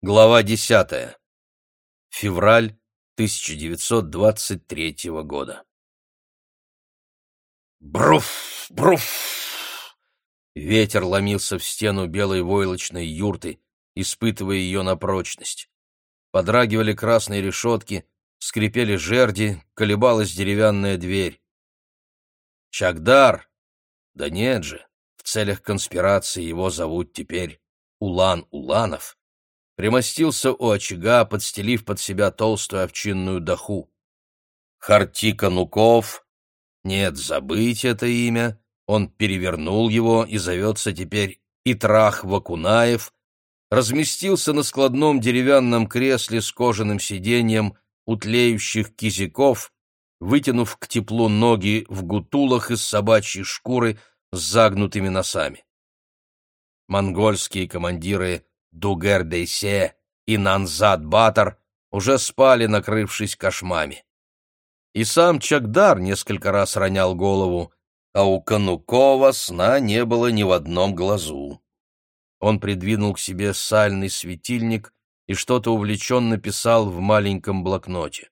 Глава 10. Февраль 1923 года. Бруф! Бруф! Ветер ломился в стену белой войлочной юрты, испытывая ее на прочность. Подрагивали красные решетки, скрипели жерди, колебалась деревянная дверь. Чагдар! Да нет же, в целях конспирации его зовут теперь Улан Уланов примостился у очага, подстелив под себя толстую овчинную даху. Хартика Нуков, нет, забыть это имя, он перевернул его и зовется теперь Итрах Вакунаев, разместился на складном деревянном кресле с кожаным сиденьем у тлеющих кизиков, вытянув к теплу ноги в гутулах из собачьей шкуры с загнутыми носами. Монгольские командиры Дугер-Дейсе и Нанзад-Батор уже спали, накрывшись кошмами. И сам Чагдар несколько раз ронял голову, а у Канукова сна не было ни в одном глазу. Он придвинул к себе сальный светильник и что-то увлеченно писал в маленьком блокноте.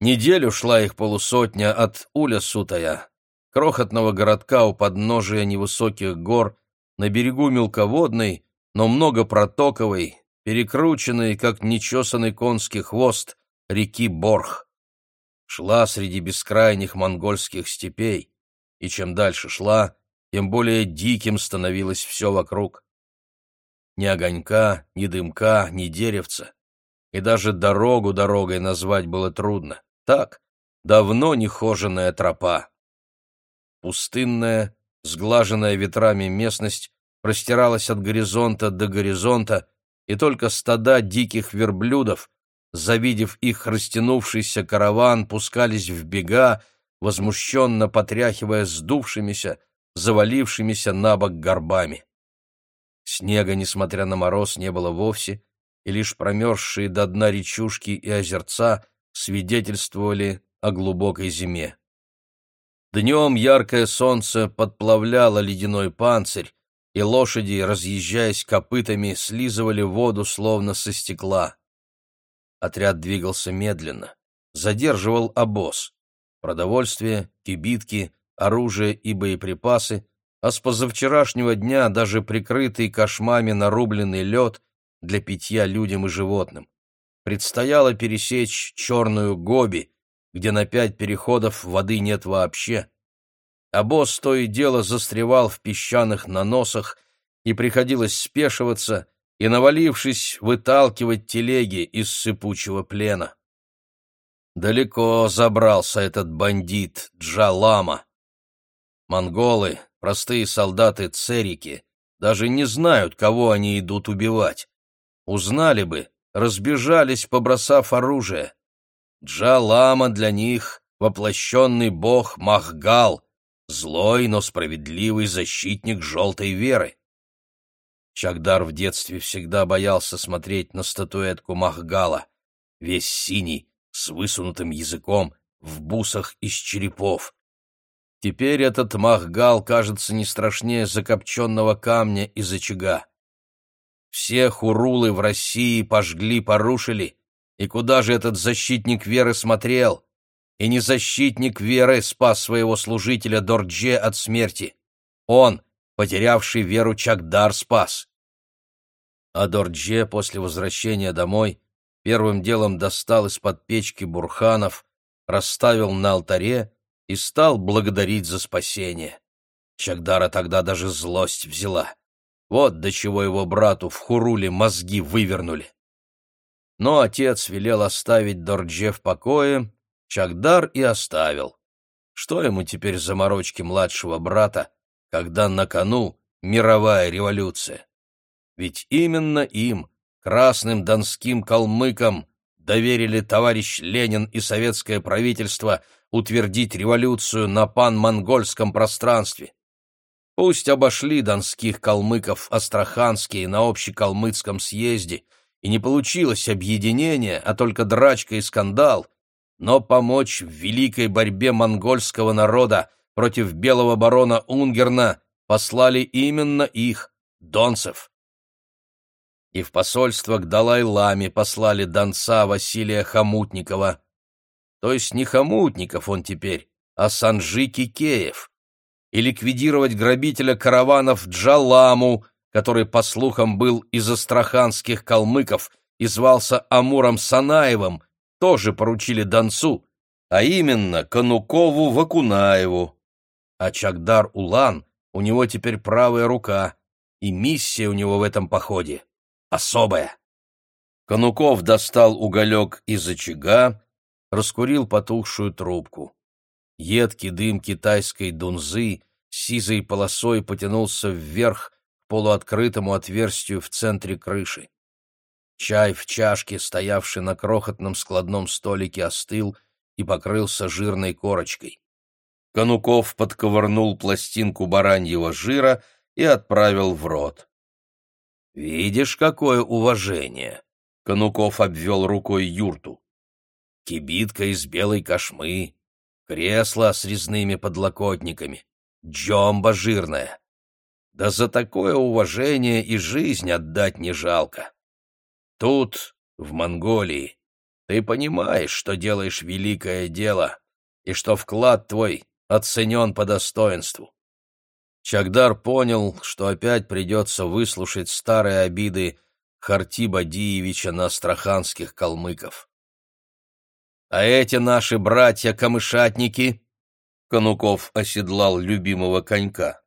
Неделю шла их полусотня от Уля-Сутая, крохотного городка у подножия невысоких гор, на берегу мелководной, но много протоковой, перекрученной, как нечесанный конский хвост, реки Борх. Шла среди бескрайних монгольских степей, и чем дальше шла, тем более диким становилось все вокруг. Ни огонька, ни дымка, ни деревца. И даже дорогу дорогой назвать было трудно. Так, давно нехоженная тропа. Пустынная, сглаженная ветрами местность простиралась от горизонта до горизонта, и только стада диких верблюдов, завидев их растянувшийся караван, пускались в бега, возмущенно потряхивая сдувшимися, завалившимися на бок горбами. Снега, несмотря на мороз, не было вовсе, и лишь промерзшие до дна речушки и озерца свидетельствовали о глубокой зиме. Днем яркое солнце подплавляло ледяной панцирь, и лошади, разъезжаясь копытами, слизывали воду словно со стекла. Отряд двигался медленно, задерживал обоз. Продовольствие, кибитки, оружие и боеприпасы, а с позавчерашнего дня даже прикрытый кошмами нарубленный лед для питья людям и животным. Предстояло пересечь черную Гоби, где на пять переходов воды нет вообще, а босс то и дело застревал в песчаных наносах, и приходилось спешиваться и, навалившись, выталкивать телеги из сыпучего плена. Далеко забрался этот бандит Джалама. Монголы, простые солдаты Церики, даже не знают, кого они идут убивать. Узнали бы, разбежались, побросав оружие. Джалама для них — воплощенный бог Махгал, злой, но справедливый защитник желтой веры. Чагдар в детстве всегда боялся смотреть на статуэтку Махгала, весь синий, с высунутым языком, в бусах из черепов. Теперь этот Махгал кажется не страшнее закопченного камня из очага. Все хурулы в России пожгли, порушили, и куда же этот защитник веры смотрел? И не защитник веры спас своего служителя Дордже от смерти. Он, потерявший веру Чагдар, спас. А Дордже после возвращения домой первым делом достал из-под печки бурханов, расставил на алтаре и стал благодарить за спасение. Чагдара тогда даже злость взяла. Вот до чего его брату в Хуруле мозги вывернули. Но отец велел оставить Дордже в покое Чагдар и оставил. Что ему теперь заморочки младшего брата, когда на кону мировая революция? Ведь именно им, красным донским калмыкам, доверили товарищ Ленин и советское правительство утвердить революцию на пан-монгольском пространстве. Пусть обошли донских калмыков астраханские на общекалмыцком съезде, и не получилось объединение, а только драчка и скандал, но помочь в великой борьбе монгольского народа против белого барона Унгерна послали именно их, донцев. и в посольство к Далай-Ламе послали донца Василия Хомутникова. То есть не Хомутников он теперь, а Санжи Кикеев. И ликвидировать грабителя караванов Джаламу, который, по слухам, был из астраханских калмыков и звался Амуром Санаевым, тоже поручили донцу, а именно Конукову Вакунаеву. А Чагдар-Улан у него теперь правая рука, и миссия у него в этом походе особая. Конуков достал уголек из очага, раскурил потухшую трубку. Едкий дым китайской дунзы сизой полосой потянулся вверх к полуоткрытому отверстию в центре крыши. Чай в чашке, стоявший на крохотном складном столике, остыл и покрылся жирной корочкой. Конуков подковырнул пластинку бараньего жира и отправил в рот. «Видишь, какое уважение!» — Конуков обвел рукой юрту. «Кибитка из белой кошмы, кресло с резными подлокотниками, джомба жирная. Да за такое уважение и жизнь отдать не жалко. Тут, в Монголии, ты понимаешь, что делаешь великое дело и что вклад твой оценен по достоинству. Чагдар понял, что опять придется выслушать старые обиды Хартиба Диевича на астраханских калмыков. «А эти наши братья-камышатники...» Конуков оседлал любимого конька.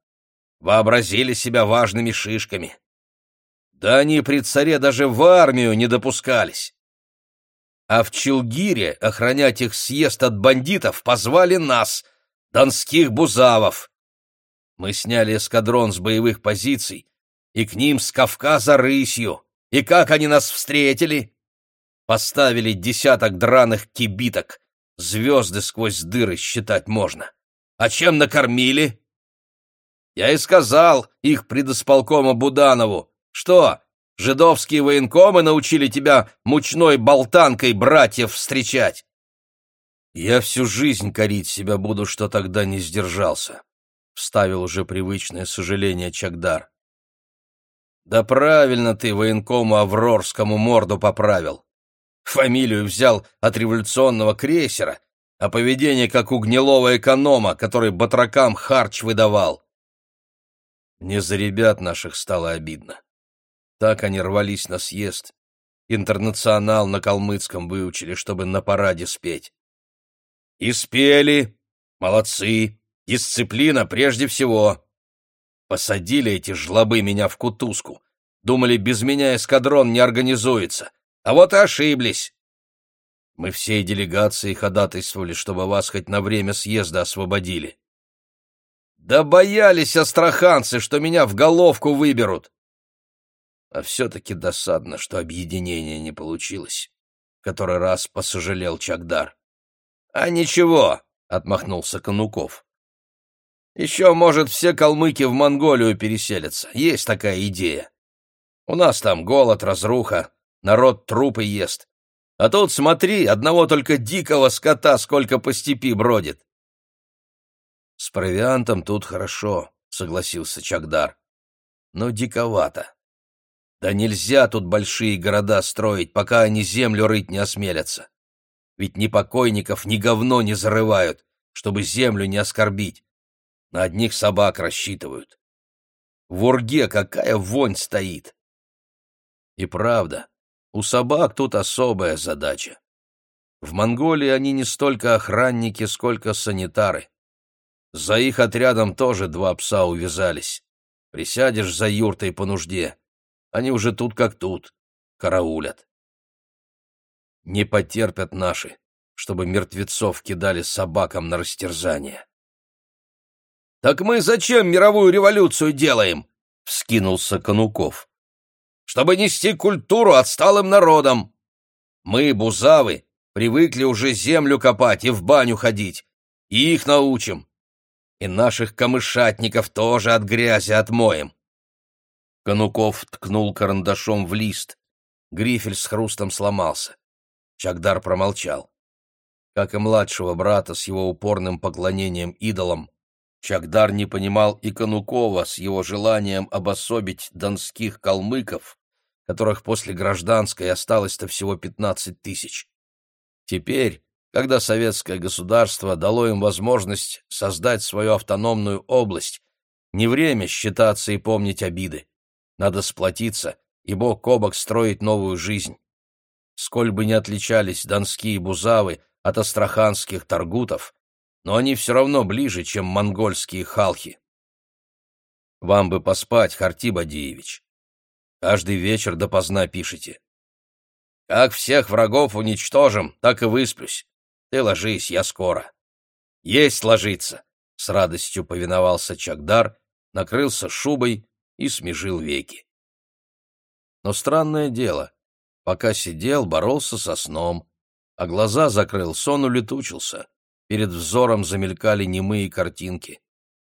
«Вообразили себя важными шишками. Да они при царе даже в армию не допускались. А в Челгире охранять их съезд от бандитов позвали нас, донских бузавов. Мы сняли эскадрон с боевых позиций, и к ним с Кавказа рысью. И как они нас встретили? Поставили десяток драных кибиток. Звезды сквозь дыры считать можно. А чем накормили? Я и сказал их предосполкома Буданову. Что, жидовские военкомы научили тебя мучной болтанкой братьев встречать? Я всю жизнь корить себя буду, что тогда не сдержался вставил уже привычное сожаление Чагдар. Да правильно ты военкому Аврорскому морду поправил. Фамилию взял от революционного крейсера, а поведение как у гнилого эконома, который батракам харч выдавал. Мне за ребят наших стало обидно. Так они рвались на съезд. Интернационал на калмыцком выучили, чтобы на параде спеть. И спели. Молодцы. Дисциплина прежде всего. Посадили эти жлобы меня в кутузку. Думали, без меня эскадрон не организуется. А вот и ошиблись. Мы всей делегацией ходатайствовали, чтобы вас хоть на время съезда освободили. Да боялись астраханцы, что меня в головку выберут. А все-таки досадно, что объединение не получилось. Который раз посожалел Чагдар. — А ничего, — отмахнулся Конуков. Еще, может, все калмыки в Монголию переселятся. Есть такая идея. У нас там голод, разруха, народ трупы ест. А тут, смотри, одного только дикого скота сколько по степи бродит. С провиантом тут хорошо, согласился Чагдар. Но диковато. Да нельзя тут большие города строить, пока они землю рыть не осмелятся. Ведь ни покойников, ни говно не зарывают, чтобы землю не оскорбить. На одних собак рассчитывают. В Урге какая вонь стоит! И правда, у собак тут особая задача. В Монголии они не столько охранники, сколько санитары. За их отрядом тоже два пса увязались. Присядешь за юртой по нужде. Они уже тут как тут, караулят. Не потерпят наши, чтобы мертвецов кидали собакам на растерзание. «Так мы зачем мировую революцию делаем?» — вскинулся Конуков. «Чтобы нести культуру отсталым народам. Мы, бузавы, привыкли уже землю копать и в баню ходить, и их научим. И наших камышатников тоже от грязи отмоем». Конуков ткнул карандашом в лист. Грифель с хрустом сломался. Чагдар промолчал. Как и младшего брата с его упорным поклонением идолам, Чагдар не понимал и Конукова с его желанием обособить донских калмыков, которых после гражданской осталось-то всего 15 тысяч. Теперь, когда советское государство дало им возможность создать свою автономную область, не время считаться и помнить обиды. Надо сплотиться и бок о бок строить новую жизнь. Сколь бы ни отличались донские бузавы от астраханских таргутов, но они все равно ближе, чем монгольские халхи. Вам бы поспать, Хартиб Адиевич. Каждый вечер допоздна пишете. Как всех врагов уничтожим, так и высплюсь. Ты ложись, я скоро. Есть ложиться. С радостью повиновался Чагдар, накрылся шубой и смежил веки. Но странное дело, пока сидел, боролся со сном, а глаза закрыл, сон улетучился. Перед взором замелькали немые картинки.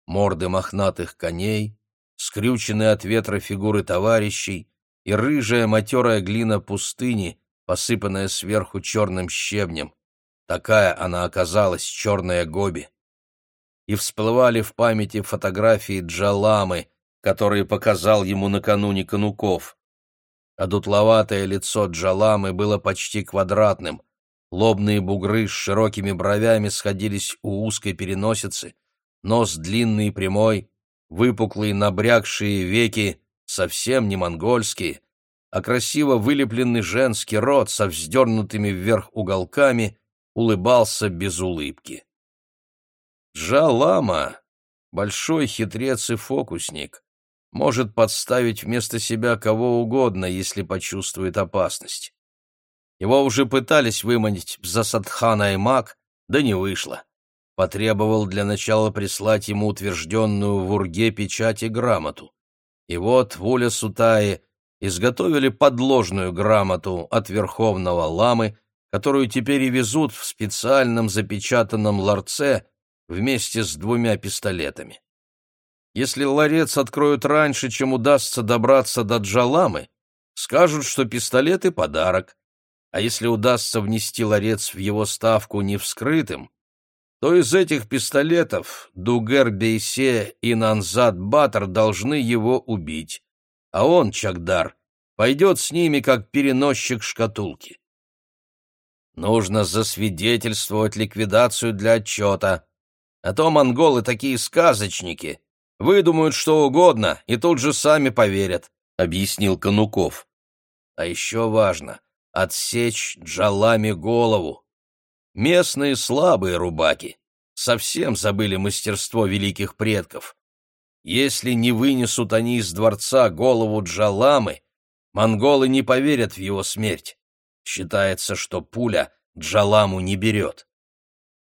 Морды мохнатых коней, скрюченные от ветра фигуры товарищей и рыжая матерая глина пустыни, посыпанная сверху черным щебнем. Такая она оказалась, черная Гоби. И всплывали в памяти фотографии Джаламы, которые показал ему накануне Кануков. А дутловатое лицо Джаламы было почти квадратным. Лобные бугры с широкими бровями сходились у узкой переносицы, нос длинный и прямой, выпуклые набрякшие веки, совсем не монгольские, а красиво вылепленный женский рот со вздернутыми вверх уголками улыбался без улыбки. Джалама, большой хитрец и фокусник, может подставить вместо себя кого угодно, если почувствует опасность. Его уже пытались выманить в Засадхана и Мак, да не вышло. Потребовал для начала прислать ему утвержденную в Урге печать и грамоту. И вот Вуля Сутаи изготовили подложную грамоту от Верховного Ламы, которую теперь и везут в специальном запечатанном ларце вместе с двумя пистолетами. Если ларец откроют раньше, чем удастся добраться до Джаламы, скажут, что пистолеты — подарок, а если удастся внести ларец в его ставку не вскрытым, то из этих пистолетов Дугер Бейсе и Нанзад Батор должны его убить, а он, Чагдар, пойдет с ними как переносчик шкатулки. Нужно засвидетельствовать ликвидацию для отчета, а то монголы такие сказочники, выдумают что угодно и тут же сами поверят, — объяснил Конуков. А еще важно — отсечь джалами голову. Местные слабые рубаки совсем забыли мастерство великих предков. Если не вынесут они из дворца голову Джаламы, монголы не поверят в его смерть. Считается, что пуля Джаламу не берет.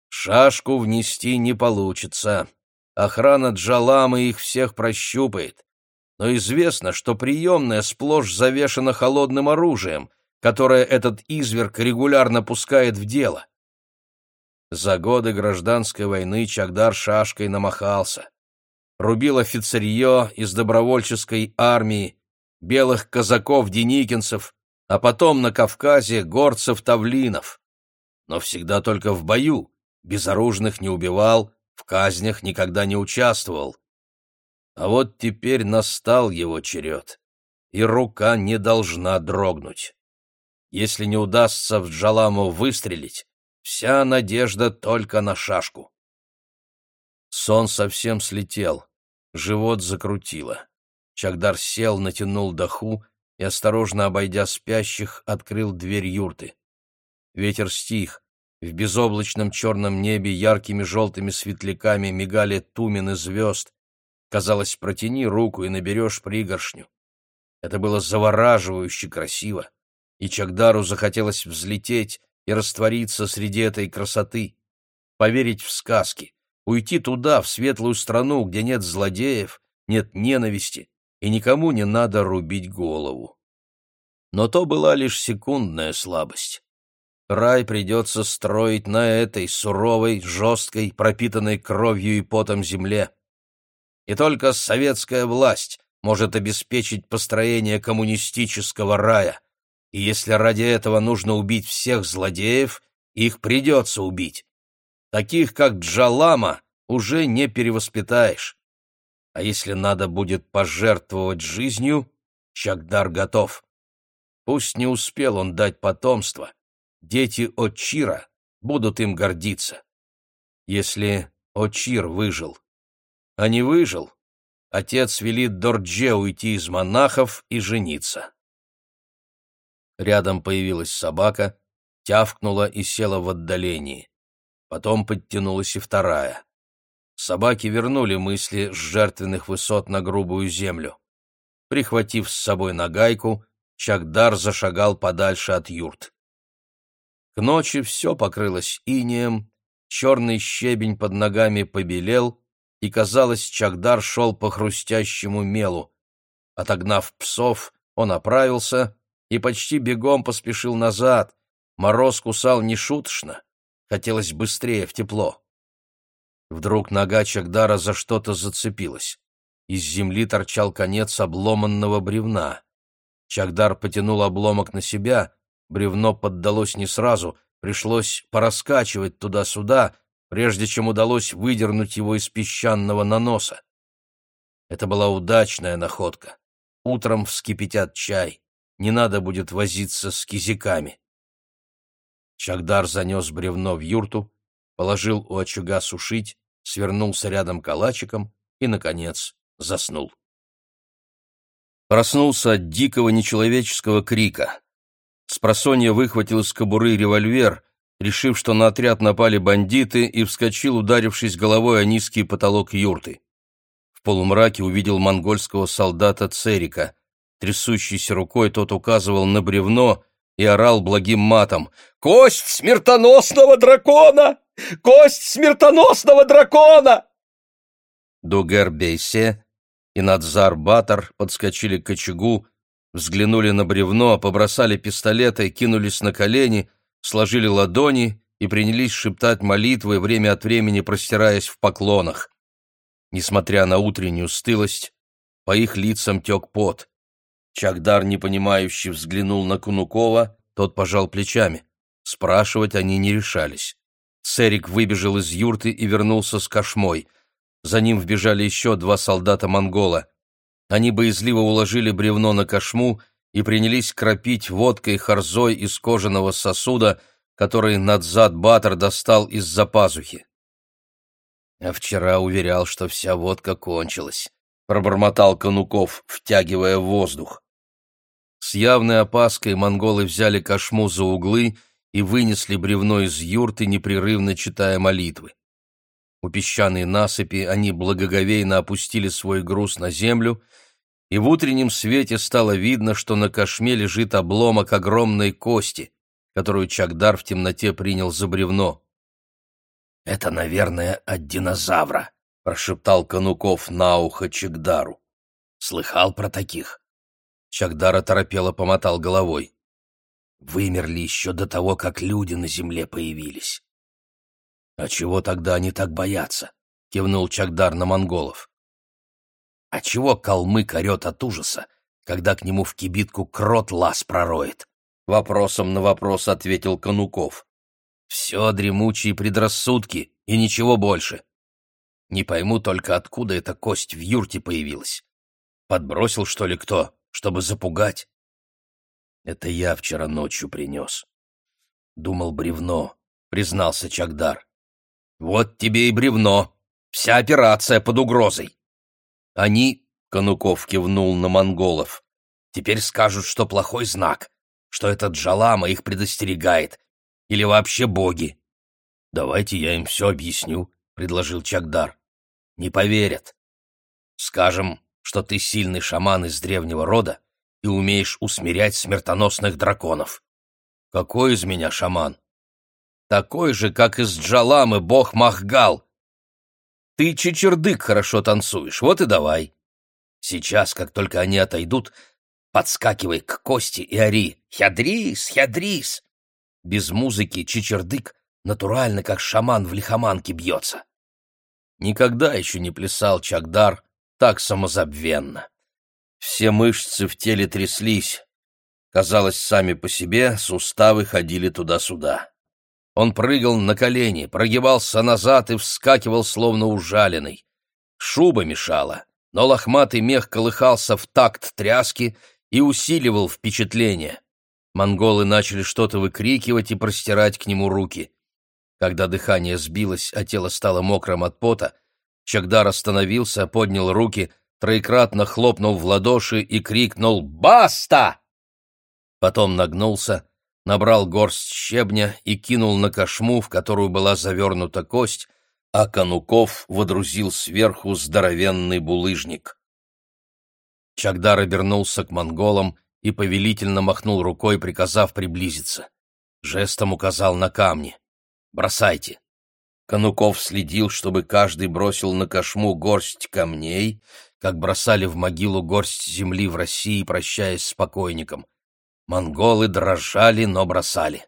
Шашку внести не получится. Охрана Джаламы их всех прощупает. Но известно, что приемная сплошь завешена холодным оружием, которое этот изверг регулярно пускает в дело. За годы гражданской войны Чагдар шашкой намахался. Рубил офицерье из добровольческой армии, белых казаков-деникинцев, а потом на Кавказе горцев-тавлинов. Но всегда только в бою, безоружных не убивал, в казнях никогда не участвовал. А вот теперь настал его черед, и рука не должна дрогнуть. Если не удастся в Джаламу выстрелить, вся надежда только на шашку. Сон совсем слетел, живот закрутило. Чагдар сел, натянул даху и, осторожно обойдя спящих, открыл дверь юрты. Ветер стих, в безоблачном черном небе яркими желтыми светляками мигали тумены звезд. Казалось, протяни руку и наберешь пригоршню. Это было завораживающе красиво, и Чагдару захотелось взлететь и раствориться среди этой красоты, поверить в сказки, уйти туда, в светлую страну, где нет злодеев, нет ненависти, и никому не надо рубить голову. Но то была лишь секундная слабость. Рай придется строить на этой суровой, жесткой, пропитанной кровью и потом земле. И только советская власть может обеспечить построение коммунистического рая. И если ради этого нужно убить всех злодеев, их придется убить. Таких, как Джалама, уже не перевоспитаешь. А если надо будет пожертвовать жизнью, Чагдар готов. Пусть не успел он дать потомство, дети Очира будут им гордиться. Если Очир выжил. А не выжил, отец велит Дордже уйти из монахов и жениться. Рядом появилась собака, тявкнула и села в отдалении. Потом подтянулась и вторая. Собаки вернули мысли с жертвенных высот на грубую землю. Прихватив с собой нагайку, Чагдар зашагал подальше от юрт. К ночи все покрылось инеем, черный щебень под ногами побелел, и, казалось, Чагдар шел по хрустящему мелу. Отогнав псов, он оправился и почти бегом поспешил назад. Мороз кусал нешуточно, хотелось быстрее в тепло. Вдруг нога Чагдара за что-то зацепилась. Из земли торчал конец обломанного бревна. Чагдар потянул обломок на себя, бревно поддалось не сразу, пришлось пораскачивать туда-сюда, прежде чем удалось выдернуть его из песчаного наноса. Это была удачная находка. Утром вскипятят чай, не надо будет возиться с кизиками. Чагдар занес бревно в юрту, положил у очага сушить, свернулся рядом калачиком и, наконец, заснул. Проснулся от дикого нечеловеческого крика. Спросонья выхватил из кобуры револьвер, решив, что на отряд напали бандиты, и вскочил, ударившись головой о низкий потолок юрты. В полумраке увидел монгольского солдата Церика. Трясущейся рукой тот указывал на бревно и орал благим матом. «Кость смертоносного дракона! Кость смертоносного дракона!» Дугер Бейсе и Надзар Батар подскочили к очагу, взглянули на бревно, побросали пистолеты, кинулись на колени, сложили ладони и принялись шептать молитвы, время от времени простираясь в поклонах. Несмотря на утреннюю стылость, по их лицам тек пот. Чагдар, непонимающе, взглянул на Кунукова, тот пожал плечами. Спрашивать они не решались. Церик выбежал из юрты и вернулся с кошмой — за ним вбежали еще два солдата-монгола. Они боязливо уложили бревно на кошму и принялись кропить водкой харзой из кожаного сосуда, который Надзад Батор достал из-за пазухи. «А вчера уверял, что вся водка кончилась», — пробормотал Конуков, втягивая воздух. С явной опаской монголы взяли кошму за углы и вынесли бревно из юрты, непрерывно читая молитвы. У песчаной насыпи они благоговейно опустили свой груз на землю, и в утреннем свете стало видно, что на кошме лежит обломок огромной кости, которую Чагдар в темноте принял за бревно. «Это, наверное, от динозавра», — прошептал Конуков на ухо Чагдару. «Слыхал про таких?» Чагдар оторопело помотал головой. «Вымерли еще до того, как люди на земле появились. «А чего тогда они так боятся?» — кивнул Чагдар на монголов. «А чего калмык орет от ужаса, когда к нему в кибитку крот лаз пророет?» Вопросом на вопрос ответил Конуков. «Все дремучие предрассудки и ничего больше. Не пойму только, откуда эта кость в юрте появилась. Подбросил, что ли, кто, чтобы запугать?» «Это я вчера ночью принес». «Думал, бревно», — признался Чагдар. Вот тебе и бревно. Вся операция под угрозой. Они, — Конуков кивнул на монголов, — теперь скажут, что плохой знак, что этот Джалама их предостерегает, или вообще боги. Давайте я им все объясню, — предложил Чагдар. Не поверят. Скажем, что ты сильный шаман из древнего рода и умеешь усмирять смертоносных драконов. Какой из меня шаман? Такой же, как из Джаламы бог Махгал. Ты чечердык хорошо танцуешь, вот и давай. Сейчас, как только они отойдут, подскакивай к Кости и ори «Хядрис! Хядрис!» Без музыки чечердык натурально, как шаман в лихоманке бьется. Никогда еще не плясал Чагдар так самозабвенно. Все мышцы в теле тряслись. Казалось, сами по себе суставы ходили туда-сюда. Он прыгал на колени, прогибался назад и вскакивал, словно ужаленный. Шуба мешала, но лохматый мех колыхался в такт тряски и усиливал впечатление. Монголы начали что-то выкрикивать и простирать к нему руки. Когда дыхание сбилось, а тело стало мокрым от пота, Чагдар остановился, поднял руки, троекратно хлопнул в ладоши и крикнул «Баста!». Потом нагнулся, набрал горсть щебня и кинул на кошму, в которую была завернута кость, а Конуков водрузил сверху здоровенный булыжник. Чагдар обернулся к монголам и повелительно махнул рукой, приказав приблизиться. Жестом указал на камни. «Бросайте!» Конуков следил, чтобы каждый бросил на кошму горсть камней, как бросали в могилу горсть земли в России, прощаясь с покойником. Монголы дрожали, но бросали.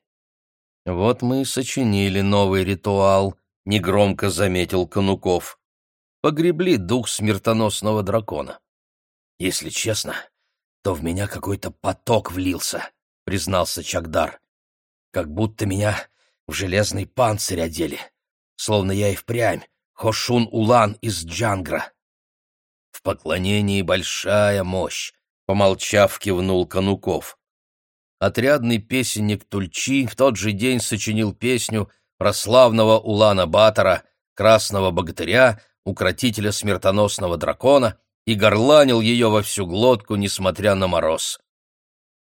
«Вот мы и сочинили новый ритуал», — негромко заметил Конуков. «Погребли дух смертоносного дракона». «Если честно, то в меня какой-то поток влился», — признался Чагдар. «Как будто меня в железный панцирь одели, словно я и впрямь Хошун-Улан из Джангра». «В поклонении большая мощь», — помолчав, кивнул Конуков отрядный песенник Тульчи в тот же день сочинил песню про славного Улана Батора, красного богатыря, укротителя смертоносного дракона, и горланил ее во всю глотку, несмотря на мороз.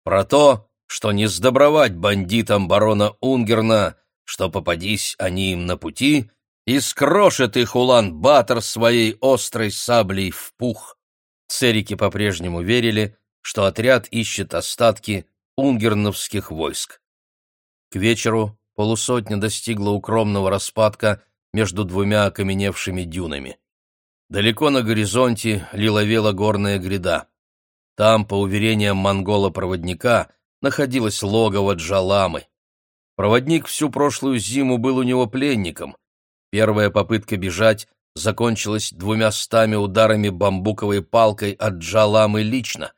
Про то, что не сдобровать бандитам барона Унгерна, что попадись они им на пути, и скрошит их Улан Батор своей острой саблей в пух. Церики по-прежнему верили, что отряд ищет остатки унгерновских войск. К вечеру полусотня достигла укромного распадка между двумя окаменевшими дюнами. Далеко на горизонте лиловела горная гряда. Там, по уверениям монгола-проводника, находилось логово Джаламы. Проводник всю прошлую зиму был у него пленником. Первая попытка бежать закончилась двумя стами ударами бамбуковой палкой от Джаламы лично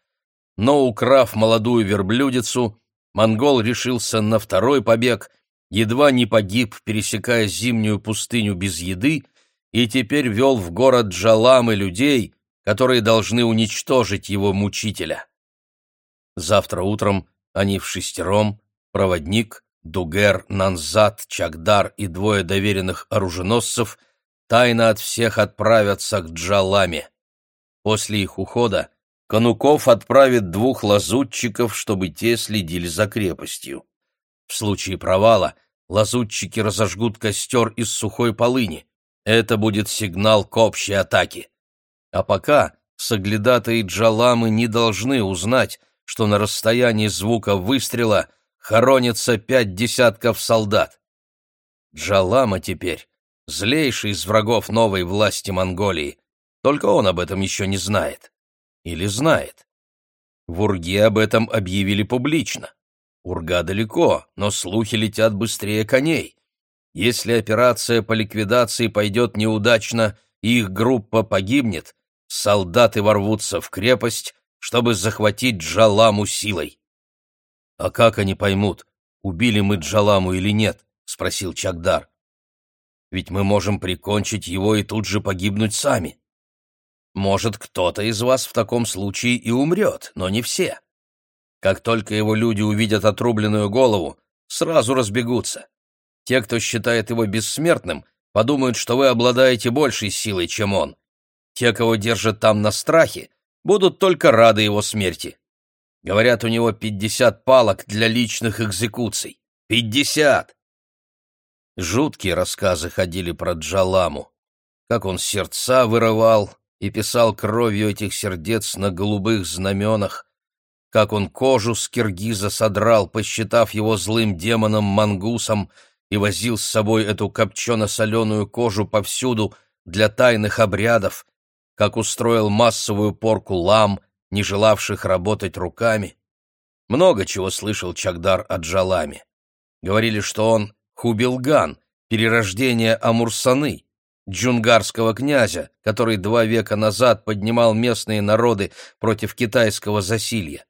но, украв молодую верблюдицу, монгол решился на второй побег, едва не погиб, пересекая зимнюю пустыню без еды, и теперь вел в город Джаламы людей, которые должны уничтожить его мучителя. Завтра утром они в шестером, проводник, Дугер, Нанзат, Чагдар и двое доверенных оруженосцев тайно от всех отправятся к Джаламе. После их ухода Конуков отправит двух лазутчиков, чтобы те следили за крепостью. В случае провала лазутчики разожгут костер из сухой полыни. Это будет сигнал к общей атаке. А пока соглядатые Джаламы не должны узнать, что на расстоянии звука выстрела хоронится пять десятков солдат. Джалама теперь злейший из врагов новой власти Монголии, только он об этом еще не знает. Или знает. В Урге об этом объявили публично. Урга далеко, но слухи летят быстрее коней. Если операция по ликвидации пойдет неудачно и их группа погибнет, солдаты ворвутся в крепость, чтобы захватить Джаламу силой. — А как они поймут, убили мы Джаламу или нет? — спросил Чагдар. — Ведь мы можем прикончить его и тут же погибнуть сами. Может, кто-то из вас в таком случае и умрет, но не все. Как только его люди увидят отрубленную голову, сразу разбегутся. Те, кто считает его бессмертным, подумают, что вы обладаете большей силой, чем он. Те, кого держат там на страхе, будут только рады его смерти. Говорят, у него пятьдесят палок для личных экзекуций. Пятьдесят! Жуткие рассказы ходили про Джаламу. Как он сердца вырывал, и писал кровью этих сердец на голубых знаменах, как он кожу с киргиза содрал, посчитав его злым демоном-мангусом, и возил с собой эту копчено-соленую кожу повсюду для тайных обрядов, как устроил массовую порку лам, не желавших работать руками. Много чего слышал Чагдар о Джаламе. Говорили, что он Хубилган, перерождение Амурсаны, джунгарского князя, который два века назад поднимал местные народы против китайского засилья.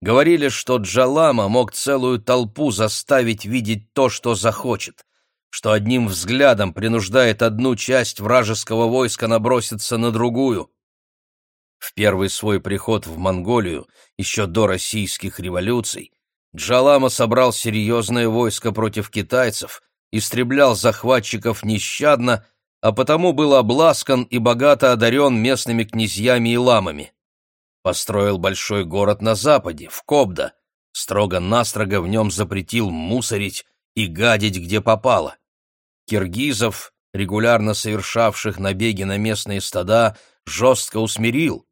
Говорили, что Джалама мог целую толпу заставить видеть то, что захочет, что одним взглядом принуждает одну часть вражеского войска наброситься на другую. В первый свой приход в Монголию, еще до российских революций, Джалама собрал серьезное войско против китайцев, истреблял захватчиков нещадно, а потому был обласкан и богато одарен местными князьями и ламами. Построил большой город на западе, в Кобда, строго-настрого в нем запретил мусорить и гадить, где попало. Киргизов, регулярно совершавших набеги на местные стада, жестко усмирил.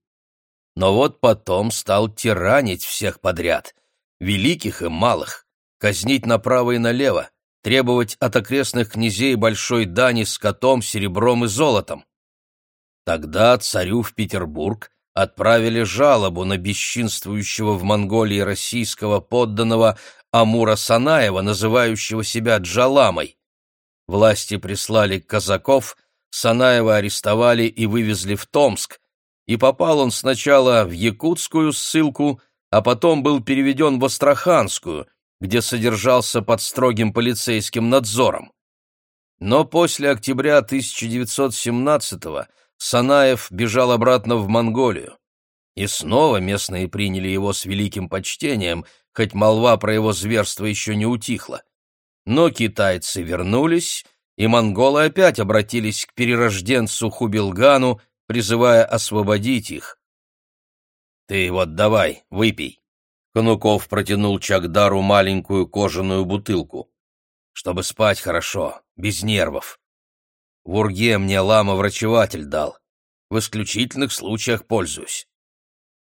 Но вот потом стал тиранить всех подряд, великих и малых, казнить направо и налево, требовать от окрестных князей большой дани с котом, серебром и золотом. Тогда царю в Петербург отправили жалобу на бесчинствующего в Монголии российского подданного Амура Санаева, называющего себя Джаламой. Власти прислали казаков, Санаева арестовали и вывезли в Томск, и попал он сначала в якутскую ссылку, а потом был переведен в Астраханскую, где содержался под строгим полицейским надзором. Но после октября 1917-го Санаев бежал обратно в Монголию. И снова местные приняли его с великим почтением, хоть молва про его зверство еще не утихла. Но китайцы вернулись, и монголы опять обратились к перерожденцу Хубилгану, призывая освободить их. «Ты вот давай, выпей», Конуков протянул Чагдару маленькую кожаную бутылку. «Чтобы спать хорошо, без нервов. В Урге мне лама-врачеватель дал. В исключительных случаях пользуюсь».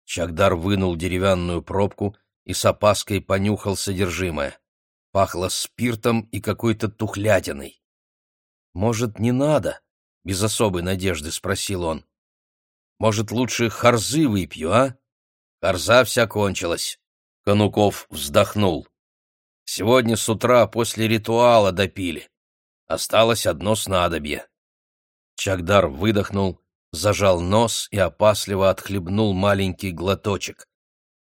Чагдар вынул деревянную пробку и с опаской понюхал содержимое. Пахло спиртом и какой-то тухлятиной. «Может, не надо?» — без особой надежды спросил он. «Может, лучше харзы выпью, а? Харза вся кончилась». Конуков вздохнул. Сегодня с утра после ритуала допили. Осталось одно снадобье. Чагдар выдохнул, зажал нос и опасливо отхлебнул маленький глоточек.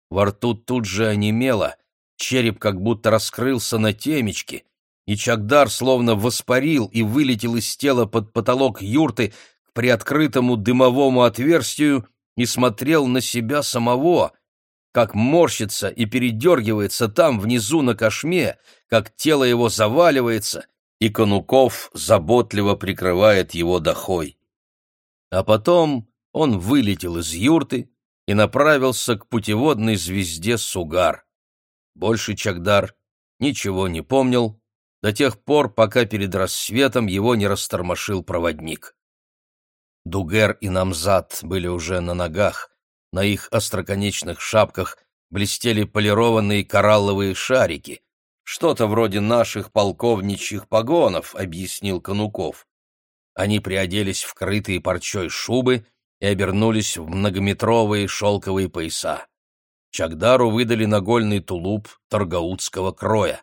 Во рту тут же онемело, череп как будто раскрылся на темечке, и Чагдар словно воспарил и вылетел из тела под потолок юрты к приоткрытому дымовому отверстию и смотрел на себя самого, как морщится и передергивается там внизу на кошме, как тело его заваливается, и Конуков заботливо прикрывает его дохой. А потом он вылетел из юрты и направился к путеводной звезде Сугар. Больше Чагдар ничего не помнил до тех пор, пока перед рассветом его не растормошил проводник. Дугер и Намзат были уже на ногах, на их остроконечных шапках блестели полированные коралловые шарики. Что-то вроде наших полковничьих погонов, объяснил Конуков. Они приоделись в крытые парчой шубы и обернулись в многометровые шелковые пояса. Чагдару выдали нагольный тулуп торгаутского кроя.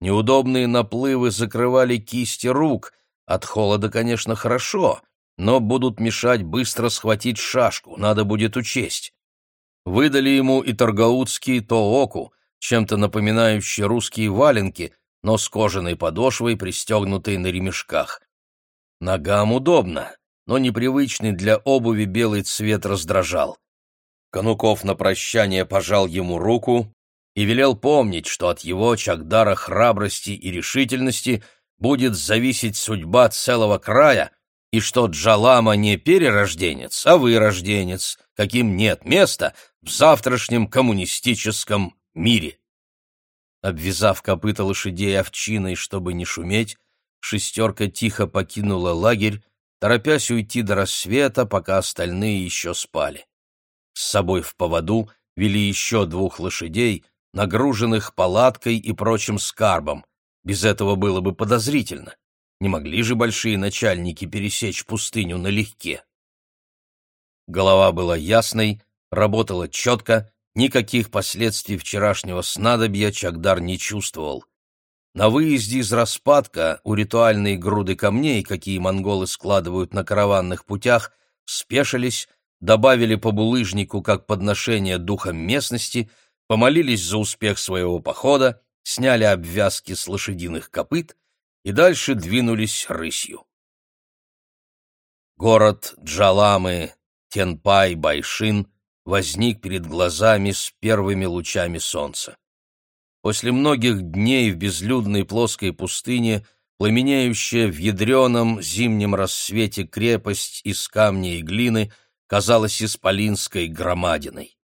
Неудобные наплывы закрывали кисти рук. От холода, конечно, хорошо, но будут мешать быстро схватить шашку, надо будет учесть. Выдали ему и торгаутские тооку, чем-то напоминающие русские валенки, но с кожаной подошвой, пристегнутой на ремешках. Ногам удобно, но непривычный для обуви белый цвет раздражал. Конуков на прощание пожал ему руку и велел помнить, что от его чагдара храбрости и решительности будет зависеть судьба целого края, и что Джалама не перерожденец, а вырожденец, каким нет места в завтрашнем коммунистическом мире. Обвязав копыта лошадей овчиной, чтобы не шуметь, шестерка тихо покинула лагерь, торопясь уйти до рассвета, пока остальные еще спали. С собой в поводу вели еще двух лошадей, нагруженных палаткой и прочим скарбом. Без этого было бы подозрительно. Не могли же большие начальники пересечь пустыню налегке. Голова была ясной, работала четко, никаких последствий вчерашнего снадобья Чагдар не чувствовал. На выезде из распадка у ритуальной груды камней, какие монголы складывают на караванных путях, спешились, добавили по булыжнику как подношение духом местности, помолились за успех своего похода, сняли обвязки с лошадиных копыт и дальше двинулись рысью. Город Джаламы, Тенпай-Байшин возник перед глазами с первыми лучами солнца. После многих дней в безлюдной плоской пустыне, пламенеющая в ядреном зимнем рассвете крепость из камня и глины казалась исполинской громадиной.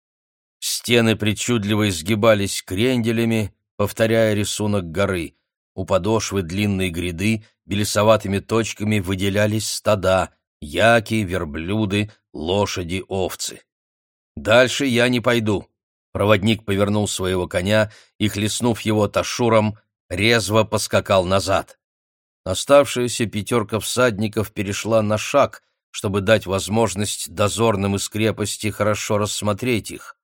Стены причудливо изгибались кренделями, повторяя рисунок горы. У подошвы длинной гряды белесоватыми точками выделялись стада, яки, верблюды, лошади, овцы. «Дальше я не пойду», Проводник повернул своего коня и, хлестнув его ташуром, резво поскакал назад. Оставшаяся пятерка всадников перешла на шаг, чтобы дать возможность дозорным из крепости хорошо рассмотреть их.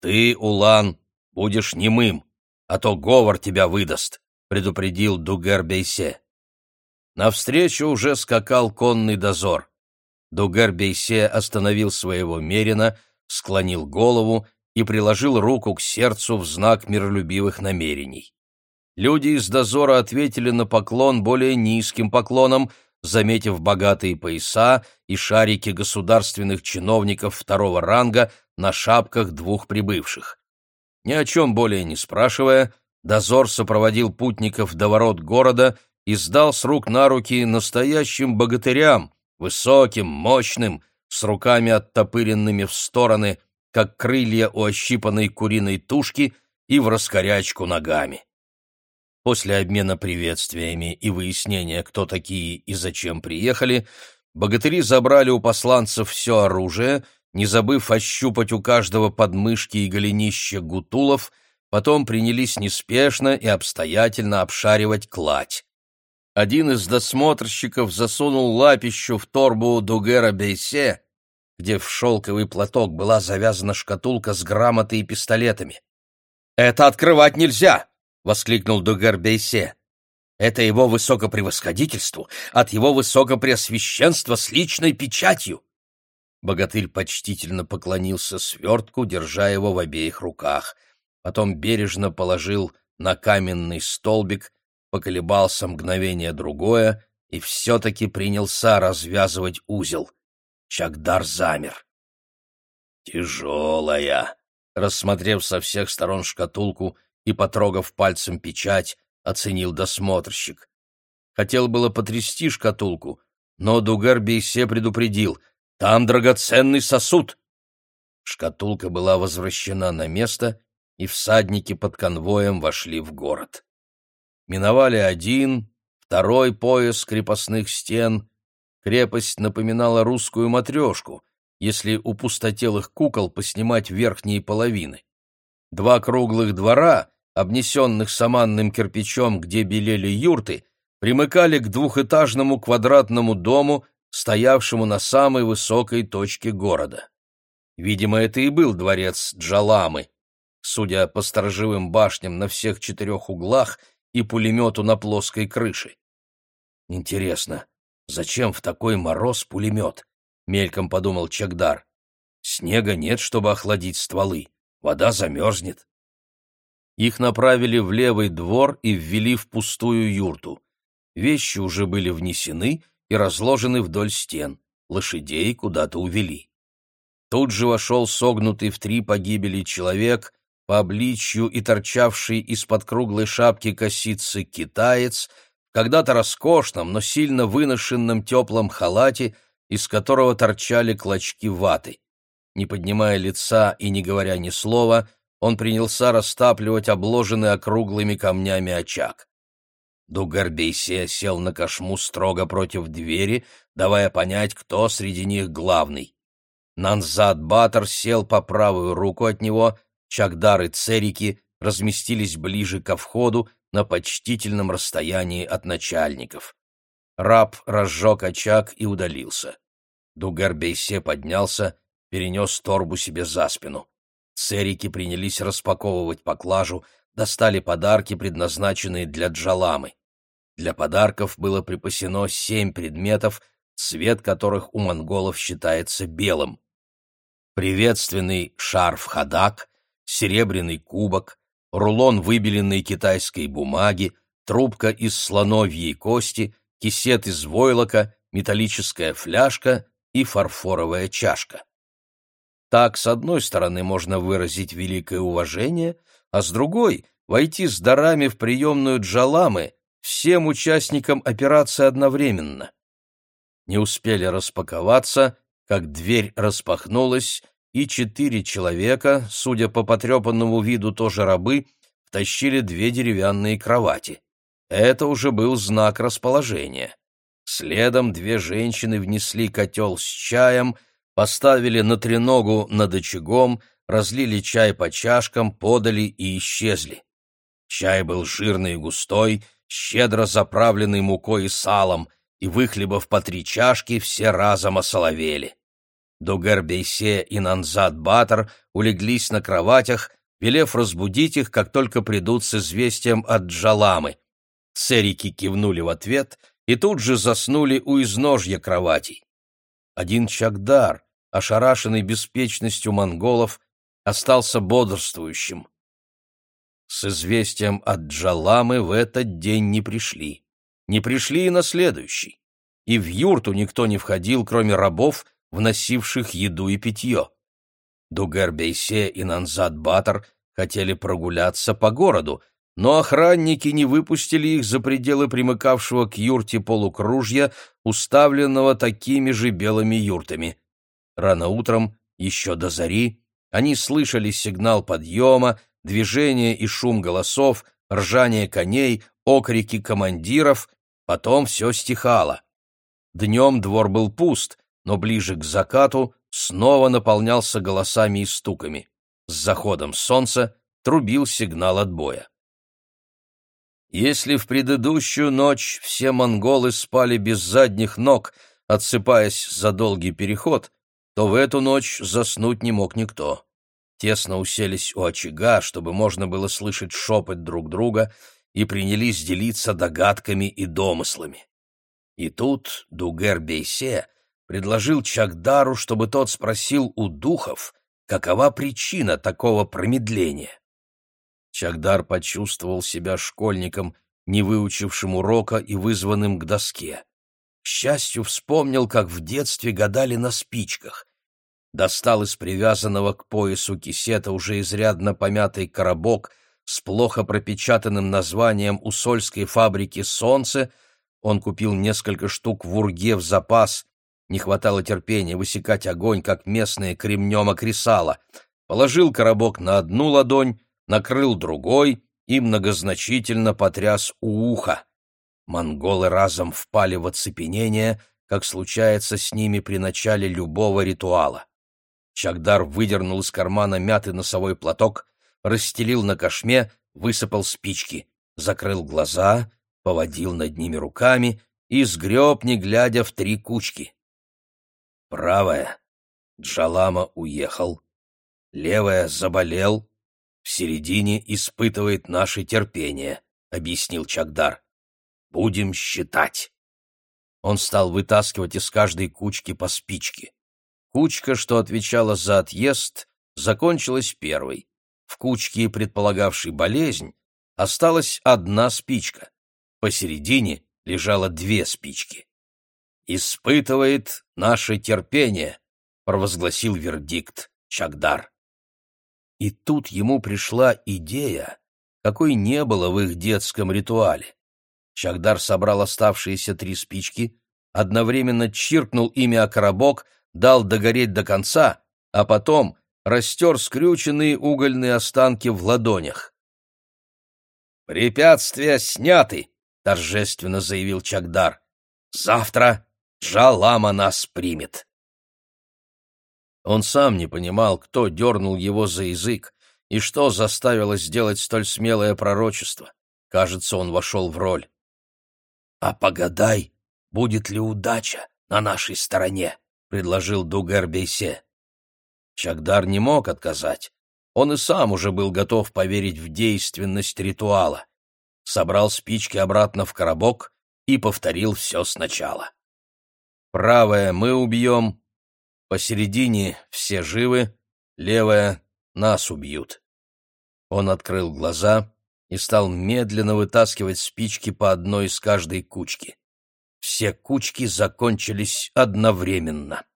«Ты, Улан, будешь немым, а то говор тебя выдаст», — предупредил Дугер-Бейсе. Навстречу уже скакал конный дозор. Дугер-Бейсе остановил своего мерина, склонил голову и приложил руку к сердцу в знак миролюбивых намерений. Люди из дозора ответили на поклон более низким поклоном, заметив богатые пояса и шарики государственных чиновников второго ранга на шапках двух прибывших. Ни о чем более не спрашивая, дозор сопроводил путников до ворот города и сдал с рук на руки настоящим богатырям, высоким, мощным, с руками оттопыренными в стороны, как крылья у ощипанной куриной тушки и в раскорячку ногами. После обмена приветствиями и выяснения, кто такие и зачем приехали, богатыри забрали у посланцев все оружие, не забыв ощупать у каждого подмышки и голенища гутулов, потом принялись неспешно и обстоятельно обшаривать кладь. Один из досмотрщиков засунул лапищу в торбу Дугера Бейсе где в шелковый платок была завязана шкатулка с грамотой и пистолетами. «Это открывать нельзя!» — воскликнул Дугер Бейсе. «Это его высокопревосходительству от его высокопреосвященства с личной печатью!» Богатырь почтительно поклонился свертку, держа его в обеих руках. Потом бережно положил на каменный столбик, поколебался мгновение другое и все-таки принялся развязывать узел — Чагдар замер. «Тяжелая!» Рассмотрев со всех сторон шкатулку и потрогав пальцем печать, оценил досмотрщик. Хотел было потрясти шкатулку, но Дугар Бейсе предупредил — там драгоценный сосуд. Шкатулка была возвращена на место, и всадники под конвоем вошли в город. Миновали один, второй пояс крепостных стен, Крепость напоминала русскую матрешку, если у пустотелых кукол поснимать верхние половины. Два круглых двора, обнесенных саманным кирпичом, где белели юрты, примыкали к двухэтажному квадратному дому, стоявшему на самой высокой точке города. Видимо, это и был дворец Джаламы, судя по сторожевым башням на всех четырех углах и пулемету на плоской крыше. Интересно, Зачем в такой мороз пулемет? Мельком подумал Чагдар. Снега нет, чтобы охладить стволы. Вода замерзнет. Их направили в левый двор и ввели в пустую юрту. Вещи уже были внесены и разложены вдоль стен. Лошадей куда-то увели. Тут же вошел согнутый в три погибели человек, по обличью и торчавший из-под круглой шапки косицы китаец — когда-то роскошном, но сильно выношенном теплом халате, из которого торчали клочки ваты. Не поднимая лица и не говоря ни слова, он принялся растапливать обложенный округлыми камнями очаг. Дугарбейсе сел на кошму строго против двери, давая понять, кто среди них главный. Нанзад Батор сел по правую руку от него, Чагдар и Церики разместились ближе ко входу, на почтительном расстоянии от начальников. Раб разжег очаг и удалился. Дугар-Бейсе поднялся, перенес торбу себе за спину. Церики принялись распаковывать поклажу, достали подарки, предназначенные для Джаламы. Для подарков было припасено семь предметов, цвет которых у монголов считается белым. Приветственный шарф-хадак, серебряный кубок, рулон выбеленной китайской бумаги, трубка из слоновьей кости, кисет из войлока, металлическая фляжка и фарфоровая чашка. Так, с одной стороны, можно выразить великое уважение, а с другой — войти с дарами в приемную Джаламы всем участникам операции одновременно. Не успели распаковаться, как дверь распахнулась, и четыре человека, судя по потрепанному виду тоже рабы, втащили две деревянные кровати. Это уже был знак расположения. Следом две женщины внесли котел с чаем, поставили на треногу над очагом, разлили чай по чашкам, подали и исчезли. Чай был жирный и густой, щедро заправленный мукой и салом, и, выхлебав по три чашки, все разом осоловели. Дугер-Бейсе и Нанзад-Батор улеглись на кроватях, велев разбудить их, как только придут с известием от Джаламы. Церики кивнули в ответ и тут же заснули у изножья кроватей. Один Чагдар, ошарашенный беспечностью монголов, остался бодрствующим. С известием от Джаламы в этот день не пришли. Не пришли и на следующий. И в юрту никто не входил, кроме рабов, вносивших еду и питье. Дугер-Бейсе и Нанзад-Батор хотели прогуляться по городу, но охранники не выпустили их за пределы примыкавшего к юрте полукружья, уставленного такими же белыми юртами. Рано утром, еще до зари, они слышали сигнал подъема, движение и шум голосов, ржание коней, окрики командиров, потом все стихало. Днем двор был пуст, но ближе к закату снова наполнялся голосами и стуками. С заходом солнца трубил сигнал отбоя. Если в предыдущую ночь все монголы спали без задних ног, отсыпаясь за долгий переход, то в эту ночь заснуть не мог никто. Тесно уселись у очага, чтобы можно было слышать шепот друг друга, и принялись делиться догадками и домыслами. И тут Дугер-Бейсе предложил Чагдару, чтобы тот спросил у духов, какова причина такого промедления. Чагдар почувствовал себя школьником, не выучившим урока и вызванным к доске. К счастью, вспомнил, как в детстве гадали на спичках. Достал из привязанного к поясу кисета уже изрядно помятый коробок с плохо пропечатанным названием усольской фабрики «Солнце». Он купил несколько штук в урге в запас. Не хватало терпения высекать огонь, как местные кремнем окресало. Положил коробок на одну ладонь, накрыл другой и многозначительно потряс у уха. Монголы разом впали в оцепенение, как случается с ними при начале любого ритуала. Чагдар выдернул из кармана мятый носовой платок, расстелил на кошме, высыпал спички, закрыл глаза, поводил над ними руками и сгреб, не глядя в три кучки. Правая — Джалама уехал, левая — заболел, в середине испытывает наше терпение», — объяснил Чагдар. «Будем считать». Он стал вытаскивать из каждой кучки по спичке. Кучка, что отвечала за отъезд, закончилась первой. В кучке, предполагавшей болезнь, осталась одна спичка. Посередине лежало две спички. «Испытывает наше терпение», — провозгласил вердикт Чагдар. И тут ему пришла идея, какой не было в их детском ритуале. Чагдар собрал оставшиеся три спички, одновременно чиркнул ими о коробок, дал догореть до конца, а потом растер скрюченные угольные останки в ладонях. «Препятствия сняты!» — торжественно заявил Чагдар. «Завтра Джалама нас примет!» Он сам не понимал, кто дернул его за язык и что заставило сделать столь смелое пророчество. Кажется, он вошел в роль. «А погадай, будет ли удача на нашей стороне», — предложил Дугер Бейсе. Чагдар не мог отказать. Он и сам уже был готов поверить в действенность ритуала. Собрал спички обратно в коробок и повторил все сначала. «Правое мы убьем, Посередине все живы, левая — нас убьют. Он открыл глаза и стал медленно вытаскивать спички по одной из каждой кучки. Все кучки закончились одновременно.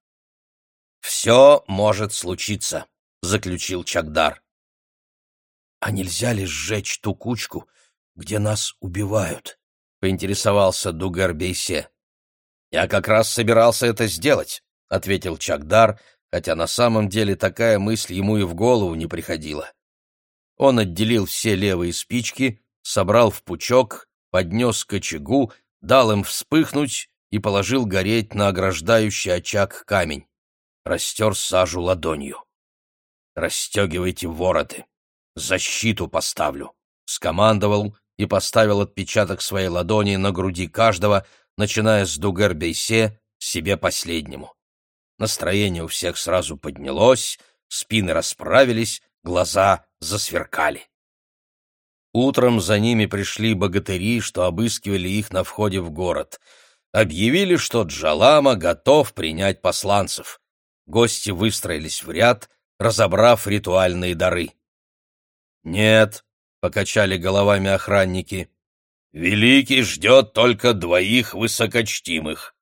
«Все может случиться», — заключил Чагдар. «А нельзя ли сжечь ту кучку, где нас убивают?» — поинтересовался Дугар Бейсе. «Я как раз собирался это сделать», — ответил Чагдар, хотя на самом деле такая мысль ему и в голову не приходила. Он отделил все левые спички, собрал в пучок, поднес к очагу, дал им вспыхнуть и положил гореть на ограждающий очаг камень. Растер сажу ладонью. «Расстегивайте вороты. Защиту поставлю», — скомандовал и поставил отпечаток своей ладони на груди каждого, начиная с Дугер-Бейсе, себе последнему. Настроение у всех сразу поднялось, спины расправились, глаза засверкали. Утром за ними пришли богатыри, что обыскивали их на входе в город. Объявили, что Джалама готов принять посланцев. Гости выстроились в ряд, разобрав ритуальные дары. «Нет», — покачали головами охранники, — «Великий ждет только двоих высокочтимых».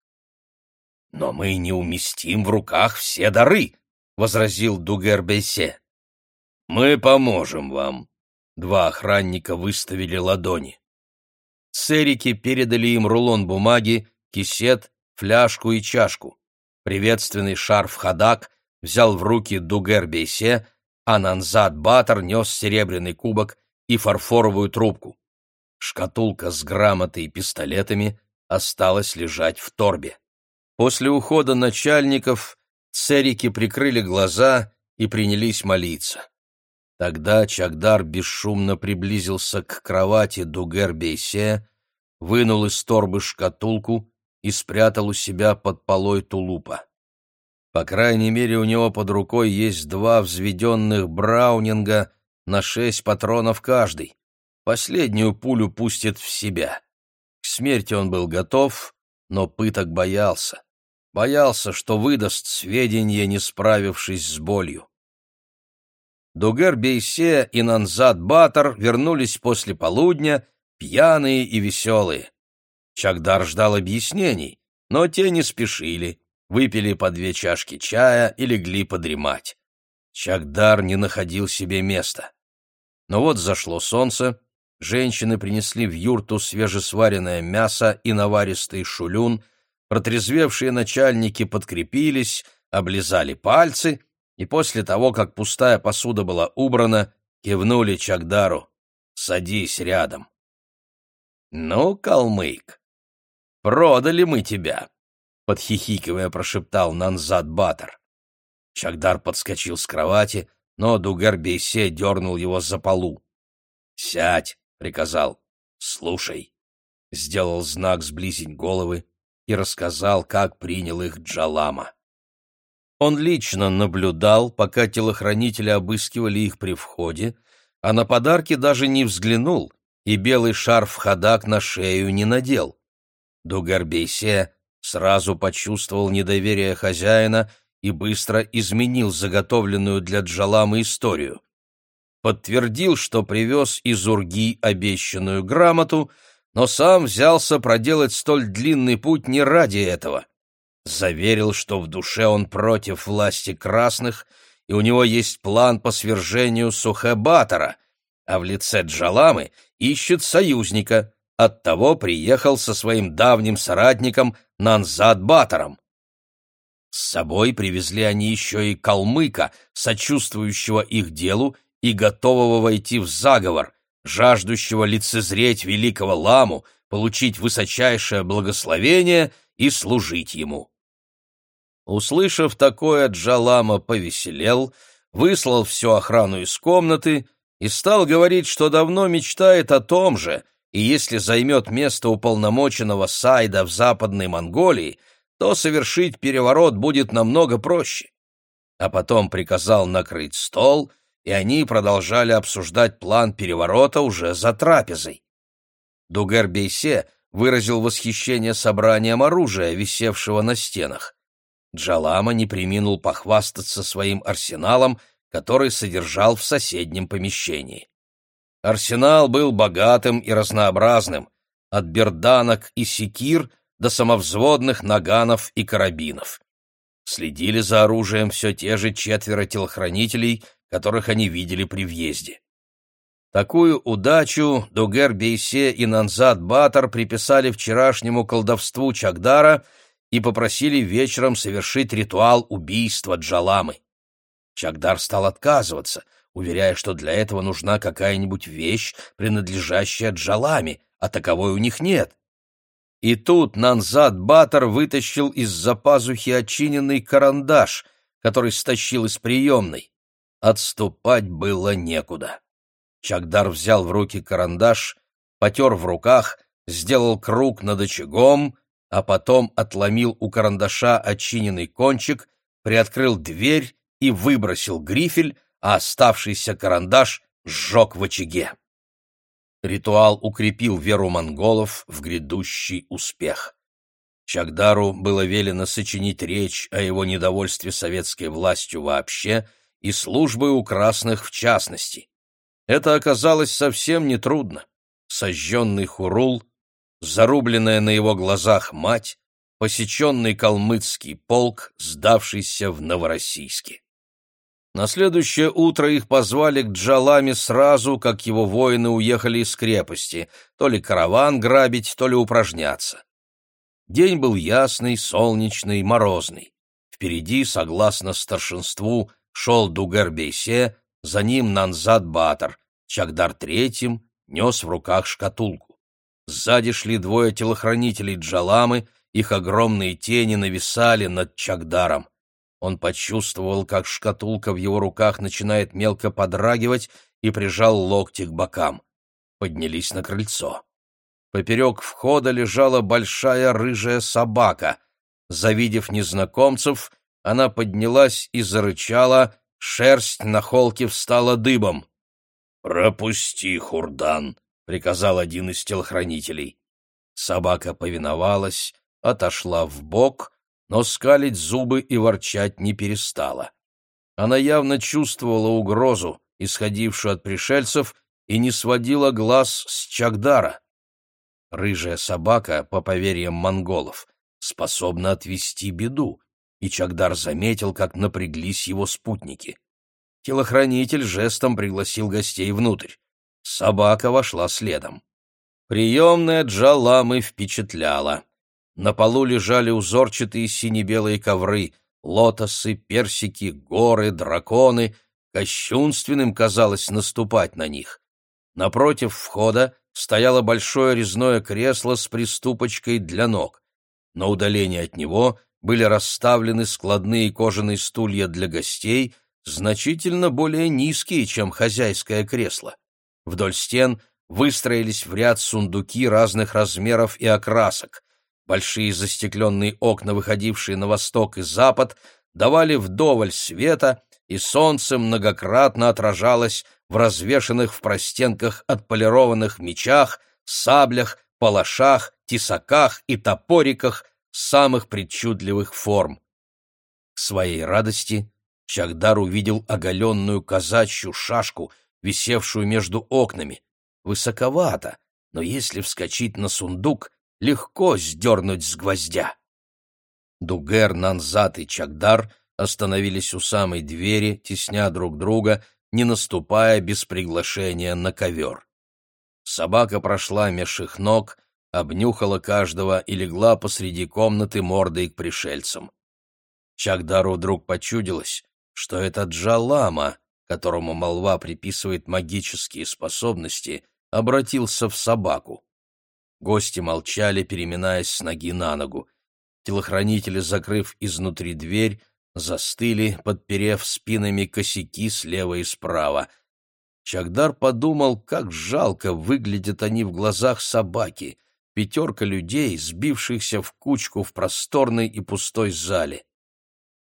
«Но мы не уместим в руках все дары», — возразил Дугер-Бейсе. «Мы поможем вам». Два охранника выставили ладони. Церики передали им рулон бумаги, кисет, фляжку и чашку. Приветственный шарф-хадак взял в руки Дугер-Бейсе, а Нанзад Батор нес серебряный кубок и фарфоровую трубку. Шкатулка с грамотой и пистолетами осталась лежать в торбе. После ухода начальников церики прикрыли глаза и принялись молиться. Тогда Чагдар бесшумно приблизился к кровати Дугер-Бейсе, вынул из торбы шкатулку и спрятал у себя под полой тулупа. По крайней мере, у него под рукой есть два взведенных браунинга на шесть патронов каждый. Последнюю пулю пустит в себя. К смерти он был готов, но пыток боялся. Боялся, что выдаст сведения, не справившись с болью. Дугер Бейсе и Нанзад Батор вернулись после полудня, пьяные и веселые. Чагдар ждал объяснений, но те не спешили, выпили по две чашки чая и легли подремать. Чагдар не находил себе места. Но вот зашло солнце, женщины принесли в юрту свежесваренное мясо и наваристый шулюн, протрезвевшие начальники подкрепились, облизали пальцы и после того, как пустая посуда была убрана, кивнули Чагдару. «Садись рядом». «Ну, калмык, продали мы тебя», — подхихикивая прошептал Нанзад Батор. Чагдар подскочил с кровати, но Дугар-Бейсе дернул его за полу. «Сядь», — приказал, — «слушай». Сделал знак сблизить головы и рассказал, как принял их Джалама. Он лично наблюдал, пока телохранители обыскивали их при входе, а на подарки даже не взглянул и белый шарф-ходак на шею не надел. Дугарбейсе сразу почувствовал недоверие хозяина и быстро изменил заготовленную для Джалама историю. Подтвердил, что привез из Урги обещанную грамоту, но сам взялся проделать столь длинный путь не ради этого заверил, что в душе он против власти красных, и у него есть план по свержению Сухебатора, а в лице Джаламы ищет союзника, оттого приехал со своим давним соратником Нанзад-Батором. С собой привезли они еще и калмыка, сочувствующего их делу и готового войти в заговор, жаждущего лицезреть великого ламу, получить высочайшее благословение и служить ему. Услышав такое, Джалама повеселел, выслал всю охрану из комнаты и стал говорить, что давно мечтает о том же, и если займет место уполномоченного Сайда в Западной Монголии, то совершить переворот будет намного проще. А потом приказал накрыть стол, и они продолжали обсуждать план переворота уже за трапезой. Дугер-Бейсе выразил восхищение собранием оружия, висевшего на стенах. Джалама не приминул похвастаться своим арсеналом, который содержал в соседнем помещении. Арсенал был богатым и разнообразным, от берданок и секир до самовзводных наганов и карабинов. Следили за оружием все те же четверо телохранителей, которых они видели при въезде. Такую удачу Дугер Бейсе и Нанзад Батор приписали вчерашнему колдовству Чагдара и попросили вечером совершить ритуал убийства Джаламы. Чагдар стал отказываться, уверяя, что для этого нужна какая-нибудь вещь, принадлежащая Джаламе, а таковой у них нет. И тут Нанзад Батор вытащил из-за пазухи очиненный карандаш, который стащил из приемной. Отступать было некуда. Чагдар взял в руки карандаш, потер в руках, сделал круг над очагом, а потом отломил у карандаша очиненный кончик, приоткрыл дверь и выбросил грифель, а оставшийся карандаш сжег в очаге. Ритуал укрепил веру монголов в грядущий успех. Чагдару было велено сочинить речь о его недовольстве советской властью вообще и службой у красных в частности. Это оказалось совсем нетрудно. Сожженный Хурул, зарубленная на его глазах мать, посеченный калмыцкий полк, сдавшийся в Новороссийске. На следующее утро их позвали к Джаламе сразу, как его воины уехали из крепости, то ли караван грабить, то ли упражняться. День был ясный, солнечный, морозный. Впереди, согласно старшинству, шел Дугер-Бейсе, за ним Нанзад Батор, Чагдар третьим нес в руках шкатулку. Сзади шли двое телохранителей Джаламы, их огромные тени нависали над Чагдаром. Он почувствовал, как шкатулка в его руках начинает мелко подрагивать и прижал локти к бокам. Поднялись на крыльцо. Поперек входа лежала большая рыжая собака. Завидев незнакомцев, она поднялась и зарычала, шерсть на холке встала дыбом. «Пропусти, Хурдан!» — приказал один из телохранителей. Собака повиновалась, отошла в бок, но скалить зубы и ворчать не перестала. Она явно чувствовала угрозу, исходившую от пришельцев, и не сводила глаз с Чагдара. Рыжая собака, по поверьям монголов, способна отвести беду, и Чагдар заметил, как напряглись его спутники. Телохранитель жестом пригласил гостей внутрь. Собака вошла следом. Приемная Джаламы впечатляла. На полу лежали узорчатые сине-белые ковры, лотосы, персики, горы, драконы. Кощунственным казалось наступать на них. Напротив входа стояло большое резное кресло с приступочкой для ног. На удалении от него были расставлены складные кожаные стулья для гостей — значительно более низкие, чем хозяйское кресло. Вдоль стен выстроились в ряд сундуки разных размеров и окрасок. Большие застекленные окна, выходившие на восток и запад, давали вдоволь света, и солнце многократно отражалось в развешанных в простенках отполированных мечах, саблях, палашах, тесаках и топориках самых причудливых форм. К своей радости Чагдар увидел оголенную казачью шашку, висевшую между окнами. Высоковато, но если вскочить на сундук, легко сдернуть с гвоздя. Дугер, Нанзат и Чагдар остановились у самой двери, тесня друг друга, не наступая без приглашения на ковер. Собака прошла меж их ног, обнюхала каждого и легла посреди комнаты мордой к пришельцам. Чагдару вдруг почудилось, что это Джалама, которому молва приписывает магические способности, обратился в собаку. Гости молчали, переминаясь с ноги на ногу. Телохранители, закрыв изнутри дверь, застыли, подперев спинами косяки слева и справа. Чагдар подумал, как жалко выглядят они в глазах собаки, пятерка людей, сбившихся в кучку в просторной и пустой зале.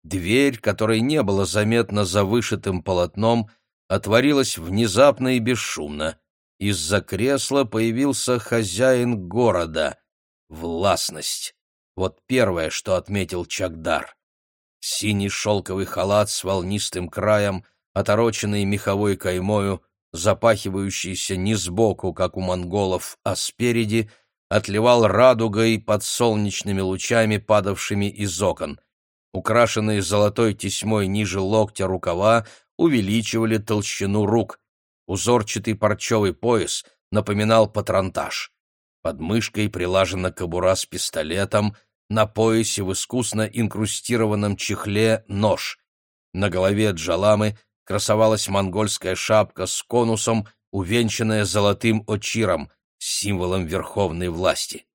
Дверь, которой не было заметно за вышитым полотном, отворилась внезапно и бесшумно. Из-за кресла появился хозяин города. Властность. Вот первое, что отметил Чагдар. Синий шелковый халат с волнистым краем, отороченный меховой каймою, запахивающийся не сбоку, как у монголов, а спереди, отливал радугой под солнечными лучами, падавшими из окон. Украшенные золотой тесьмой ниже локтя рукава увеличивали толщину рук. Узорчатый парчевый пояс напоминал патронтаж. Под мышкой прилажена кобура с пистолетом, на поясе в искусно инкрустированном чехле нож. На голове Джаламы красовалась монгольская шапка с конусом, увенчанная золотым очиром, символом верховной власти.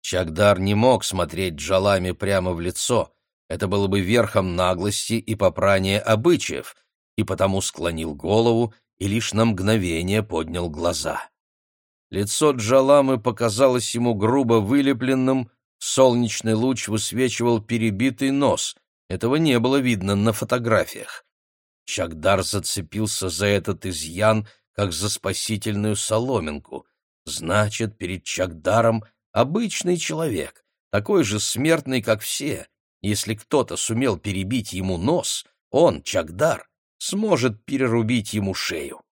Чагдар не мог смотреть Джалами прямо в лицо, это было бы верхом наглости и попрания обычаев, и потому склонил голову и лишь на мгновение поднял глаза. Лицо Джаламы показалось ему грубо вылепленным, солнечный луч высвечивал перебитый нос. Этого не было видно на фотографиях. Чагдар зацепился за этот изъян, как за спасительную соломинку. Значит, перед Чагдаром обычный человек, такой же смертный, как все. Если кто-то сумел перебить ему нос, он, Чагдар, сможет перерубить ему шею.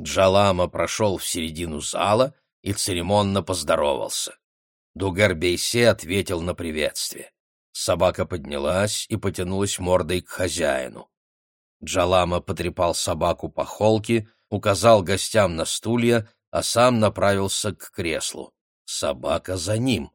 Джалама прошел в середину зала и церемонно поздоровался. Дугарбейсе ответил на приветствие. Собака поднялась и потянулась мордой к хозяину. Джалама потрепал собаку по холке, указал гостям на стулья, а сам направился к креслу. Собака за ним.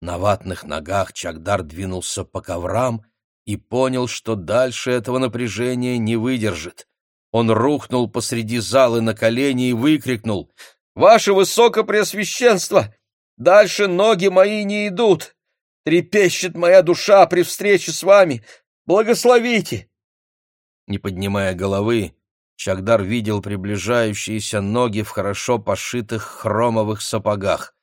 На ватных ногах Чагдар двинулся по коврам и понял, что дальше этого напряжения не выдержит. Он рухнул посреди залы на колени и выкрикнул «Ваше Высокопреосвященство! Дальше ноги мои не идут! Трепещет моя душа при встрече с вами! Благословите!» Не поднимая головы, Чагдар видел приближающиеся ноги в хорошо пошитых хромовых сапогах.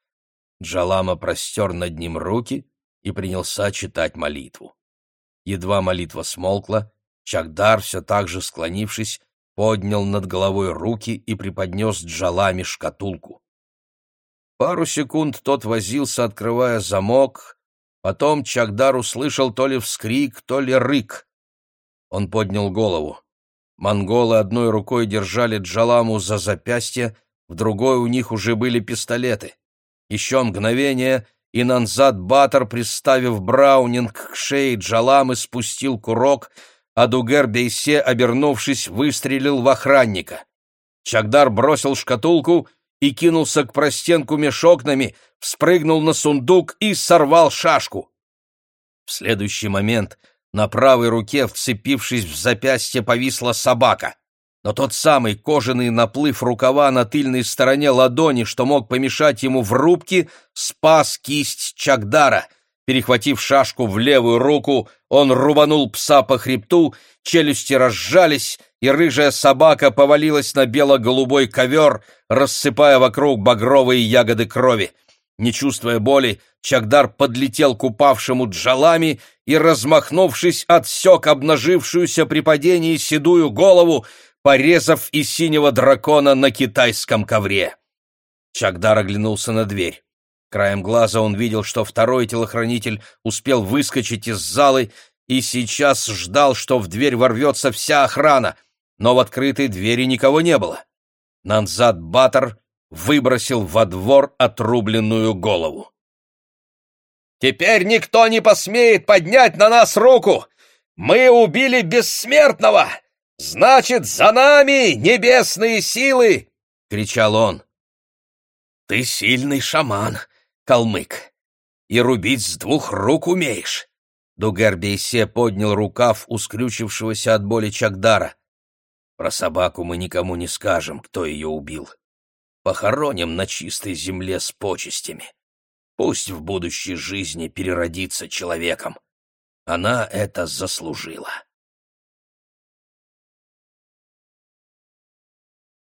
Джалама простер над ним руки и принялся читать молитву. Едва молитва смолкла, Чагдар, все так же склонившись, поднял над головой руки и преподнес Джаламе шкатулку. Пару секунд тот возился, открывая замок, потом Чагдар услышал то ли вскрик, то ли рык. Он поднял голову. Монголы одной рукой держали Джаламу за запястье, в другой у них уже были пистолеты. Еще мгновение, и Нанзад Батор, приставив Браунинг к шее Джаламы, спустил курок, а Дугер Бейсе, обернувшись, выстрелил в охранника. Чагдар бросил шкатулку и кинулся к простенку меж окнами, вспрыгнул на сундук и сорвал шашку. В следующий момент на правой руке, вцепившись в запястье, повисла собака. Но тот самый кожаный наплыв рукава на тыльной стороне ладони, что мог помешать ему в рубке, спас кисть Чагдара. Перехватив шашку в левую руку, он рубанул пса по хребту, челюсти разжались, и рыжая собака повалилась на бело-голубой ковер, рассыпая вокруг багровые ягоды крови. Не чувствуя боли, Чагдар подлетел к упавшему джалами и, размахнувшись, отсек обнажившуюся при падении седую голову, порезав и синего дракона на китайском ковре. Чагдар оглянулся на дверь. Краем глаза он видел, что второй телохранитель успел выскочить из залы и сейчас ждал, что в дверь ворвется вся охрана, но в открытой двери никого не было. Нанзад Батор выбросил во двор отрубленную голову. «Теперь никто не посмеет поднять на нас руку! Мы убили бессмертного! Значит, за нами небесные силы!» — кричал он. «Ты сильный шаман, калмык, и рубить с двух рук умеешь!» Дугар-Бейсе поднял рукав у скрючившегося от боли Чагдара. «Про собаку мы никому не скажем, кто ее убил похороним на чистой земле с почестями. Пусть в будущей жизни переродится человеком. Она это заслужила.